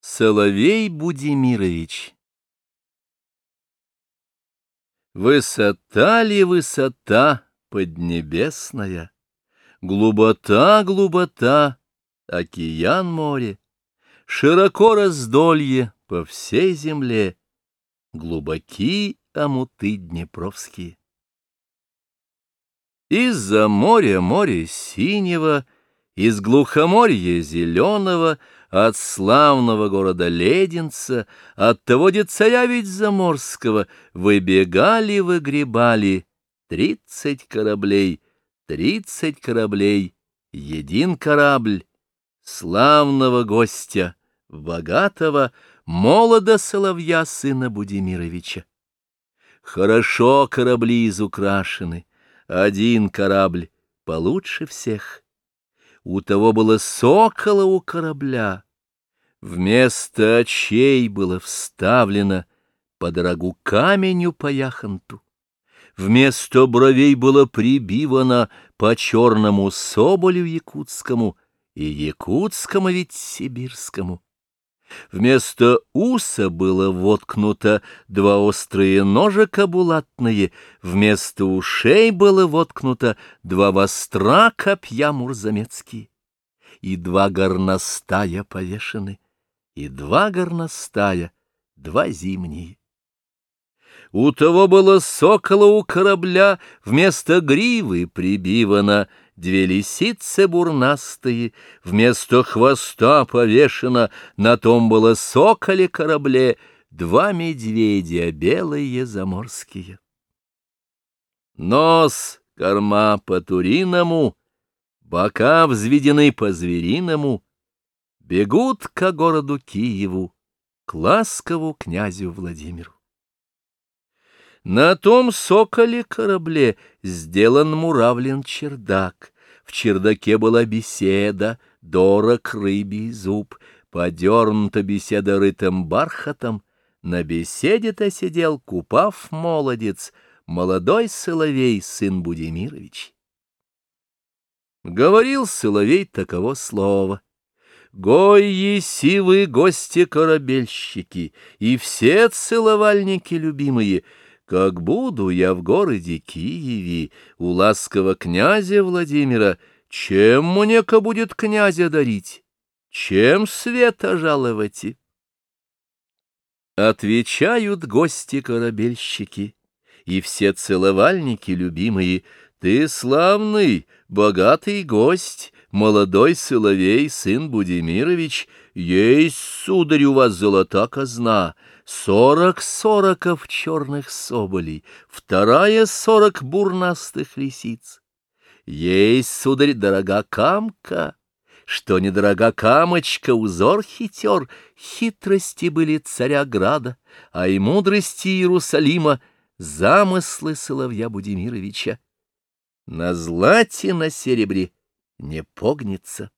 Соловей Будимирович. Высота ли высота поднебесная, Глубота, глубота, океан море, Широко раздолье по всей земле, Глубоки омуты днепровские. Из-за моря море синего, Из глухоморья зеленого, От славного города Леденца, От того царя ведь заморского, Выбегали, выгребали тридцать кораблей, Тридцать кораблей, един корабль, Славного гостя, богатого, Молода соловья сына Будимировича. Хорошо корабли изукрашены, один корабль получше всех. У того было сокола у корабля. Вместо очей было вставлено по дорогу каменю по яхонту. Вместо бровей было прибивано по черному соболю якутскому и якутскому ведь сибирскому. Вместо уса было воткнуто два острые ножика булатные, вместо ушей было воткнуто два востра копья мурзамецкие, и два горностая повешены, и два горностая, два зимние. У того было сокола у корабля, вместо гривы прибивано — Две лисицы бурнастые, вместо хвоста повешено, На том было соколе корабле, Два медведя белые заморские. Нос, корма по-туриному, Бока взведены по-звериному, Бегут ко городу Киеву, К ласкову князю Владимиру. На том соколе корабле сделан муравлен чердак. В чердаке была беседа, дорог рыбий зуб, подернута беседа рытым бархатом. На беседе-то сидел купав молодец, молодой Соловей, сын Будимирович. Говорил Соловей таково слово. Гой еси вы, гости-корабельщики, и все целовальники любимые — как буду я в городе Киеве у ласкового князя Владимира, чем мне-ка будет князя дарить? Чем света жаловать? Отвечают гости-корабельщики, и все целовальники любимые, ты славный, богатый гость, молодой Соловей, сын Будимирович, есть, сударь, у вас золота казна, Сорок сороков черных соболей, вторая сорок бурнастых лисиц. Есть, сударь, дорога камка, что недорога камочка, узор хитер, хитрости были царя града, а и мудрости Иерусалима, замыслы Соловья Будимировича. На злате, на серебре не погнется.